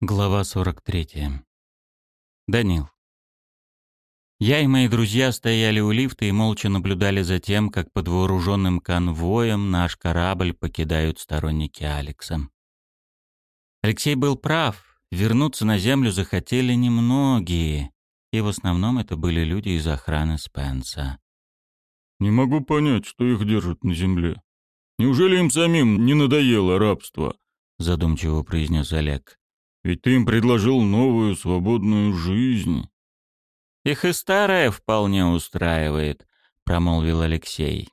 Глава 43. Данил. Я и мои друзья стояли у лифта и молча наблюдали за тем, как под вооруженным конвоем наш корабль покидают сторонники Алекса. Алексей был прав. Вернуться на Землю захотели немногие, и в основном это были люди из охраны Спенса. «Не могу понять, что их держат на Земле. Неужели им самим не надоело рабство?» задумчиво произнес Олег. Ведь ты им предложил новую свободную жизнь. Их и старая вполне устраивает, промолвил Алексей.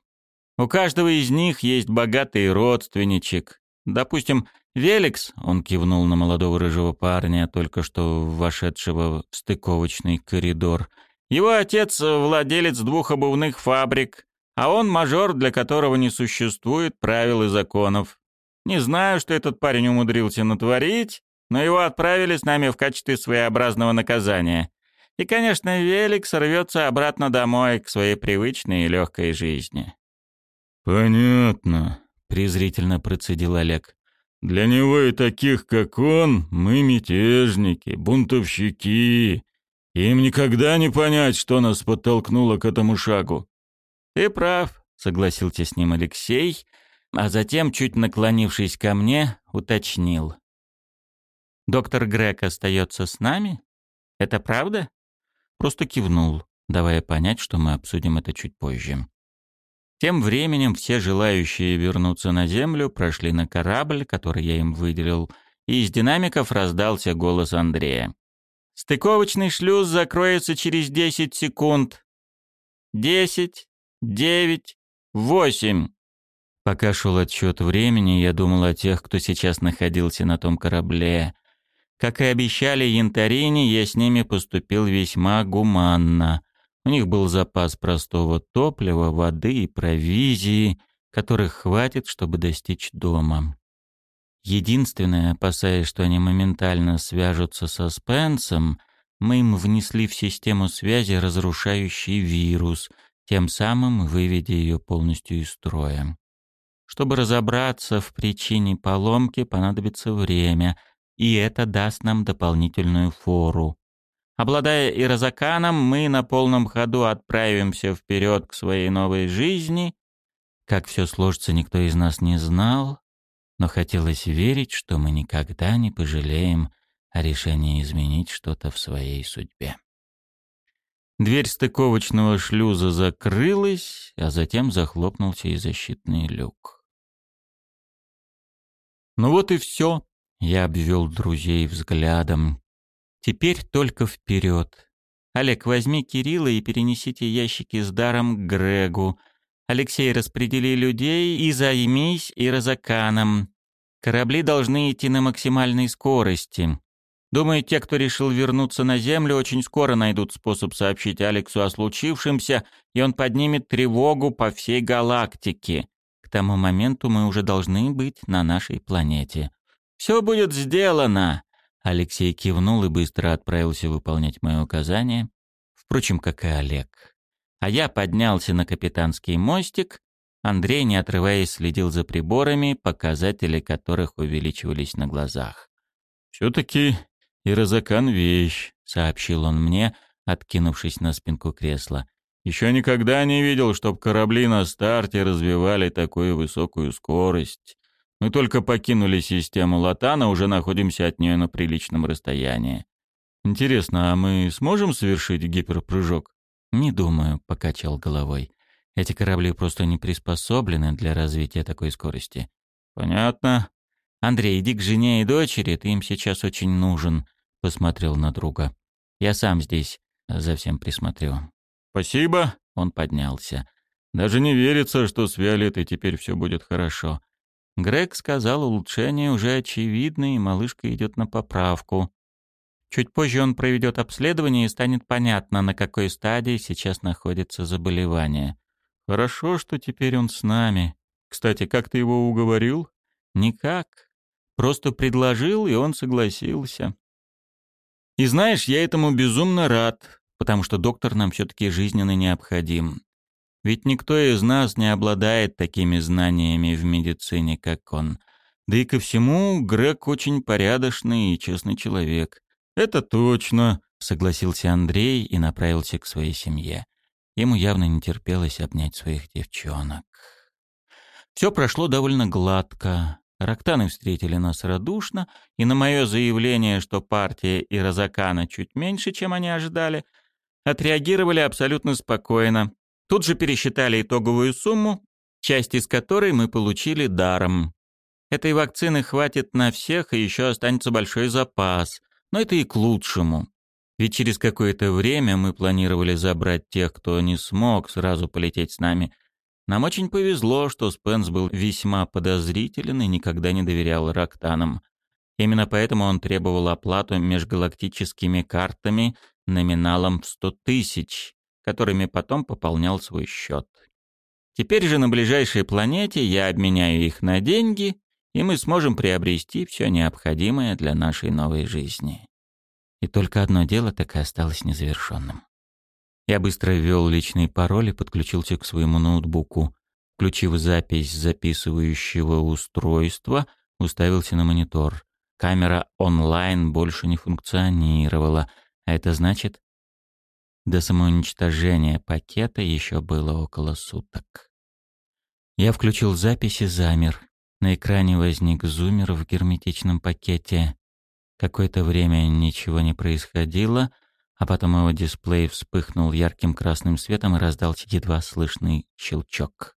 У каждого из них есть богатый родственничек. Допустим, Великс, он кивнул на молодого рыжего парня, только что вошедшего в стыковочный коридор. Его отец владелец двух обувных фабрик, а он мажор, для которого не существует правил и законов. Не знаю, что этот парень умудрился натворить, но его отправили с нами в качестве своеобразного наказания. И, конечно, Велик сорвется обратно домой, к своей привычной и легкой жизни. «Понятно», — презрительно процедил Олег. «Для него и таких, как он, мы мятежники, бунтовщики. Им никогда не понять, что нас подтолкнуло к этому шагу». «Ты прав», — согласился с ним Алексей, а затем, чуть наклонившись ко мне, уточнил. Доктор Грег остается с нами? Это правда? Просто кивнул, давая понять, что мы обсудим это чуть позже. Тем временем все желающие вернуться на Землю прошли на корабль, который я им выделил, и из динамиков раздался голос Андрея. «Стыковочный шлюз закроется через 10 секунд. 10, 9, 8». Пока шел отсчет времени, я думал о тех, кто сейчас находился на том корабле, как и обещали янтарине, я с ними поступил весьма гуманно. У них был запас простого топлива, воды и провизии, которых хватит, чтобы достичь дома. Единственное, опасаясь, что они моментально свяжутся со Спенсом, мы им внесли в систему связи разрушающий вирус, тем самым выведя ее полностью из строя. Чтобы разобраться в причине поломки, понадобится время — и это даст нам дополнительную фору. Обладая ирозаканом, мы на полном ходу отправимся вперед к своей новой жизни. Как все сложится, никто из нас не знал, но хотелось верить, что мы никогда не пожалеем о решении изменить что-то в своей судьбе. Дверь стыковочного шлюза закрылась, а затем захлопнулся и защитный люк. Ну вот и все. Я обвел друзей взглядом. Теперь только вперед. Олег, возьми Кирилла и перенесите ящики с даром к Грегу. Алексей, распредели людей и займись Ирозаканом. Корабли должны идти на максимальной скорости. Думаю, те, кто решил вернуться на Землю, очень скоро найдут способ сообщить Алексу о случившемся, и он поднимет тревогу по всей галактике. К тому моменту мы уже должны быть на нашей планете. «Все будет сделано!» Алексей кивнул и быстро отправился выполнять мои указания, впрочем, как и Олег. А я поднялся на капитанский мостик, Андрей, не отрываясь, следил за приборами, показатели которых увеличивались на глазах. «Все-таки Ирозакан — вещь», — сообщил он мне, откинувшись на спинку кресла. «Еще никогда не видел, чтоб корабли на старте развивали такую высокую скорость. Мы только покинули систему Латана, уже находимся от нее на приличном расстоянии. Интересно, а мы сможем совершить гиперпрыжок? Не думаю, покачал головой. Эти корабли просто не приспособлены для развития такой скорости. Понятно. Андрей, иди к жене и дочери, ты им сейчас очень нужен, посмотрел на друга. Я сам здесь за всем присмотрю. Спасибо, он поднялся. Даже не верится, что с Виолеттой теперь все будет хорошо. Грег сказал, улучшение уже очевидно, и малышка идет на поправку. Чуть позже он проведет обследование и станет понятно, на какой стадии сейчас находится заболевание. Хорошо, что теперь он с нами. Кстати, как ты его уговорил? Никак. Просто предложил, и он согласился. И знаешь, я этому безумно рад, потому что доктор нам все-таки жизненно необходим. Ведь никто из нас не обладает такими знаниями в медицине, как он. Да и ко всему, Грег очень порядочный и честный человек. «Это точно», — согласился Андрей и направился к своей семье. Ему явно не терпелось обнять своих девчонок. Все прошло довольно гладко. Рактаны встретили нас радушно, и на мое заявление, что партия и Розакана чуть меньше, чем они ожидали, отреагировали абсолютно спокойно. Тут же пересчитали итоговую сумму, часть из которой мы получили даром. Этой вакцины хватит на всех, и еще останется большой запас. Но это и к лучшему. Ведь через какое-то время мы планировали забрать тех, кто не смог сразу полететь с нами. Нам очень повезло, что Спенс был весьма подозрителен и никогда не доверял Рактанам. Именно поэтому он требовал оплату межгалактическими картами номиналом в 100 тысяч, которыми потом пополнял свой счет. Теперь же на ближайшей планете я обменяю их на деньги, и мы сможем приобрести все необходимое для нашей новой жизни. И только одно дело так и осталось незавершенным. Я быстро ввел личный пароль и подключился к своему ноутбуку. Включив запись записывающего устройства, уставился на монитор. Камера онлайн больше не функционировала, а это значит, до самоуничтожения пакета еще было около суток. Я включил запись и замер. На экране возник зумер в герметичном пакете. Какое-то время ничего не происходило, а потом его дисплей вспыхнул ярким красным светом и раздался едва слышный щелчок.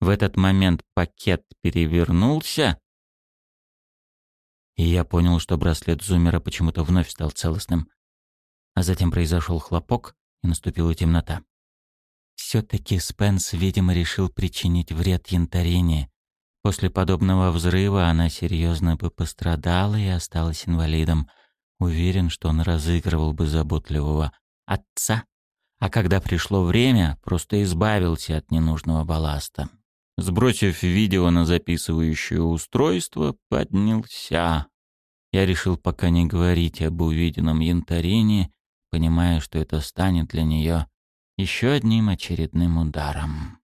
В этот момент пакет перевернулся, и я понял, что браслет зумера почему-то вновь стал целостным. А затем произошел хлопок, и наступила темнота. Все-таки Спенс, видимо, решил причинить вред Янтарине. После подобного взрыва она серьезно бы пострадала и осталась инвалидом. Уверен, что он разыгрывал бы заботливого отца. А когда пришло время, просто избавился от ненужного балласта. Сбросив видео на записывающее устройство, поднялся. Я решил пока не говорить об увиденном янтарине, понимая, что это станет для нее еще одним очередным ударом.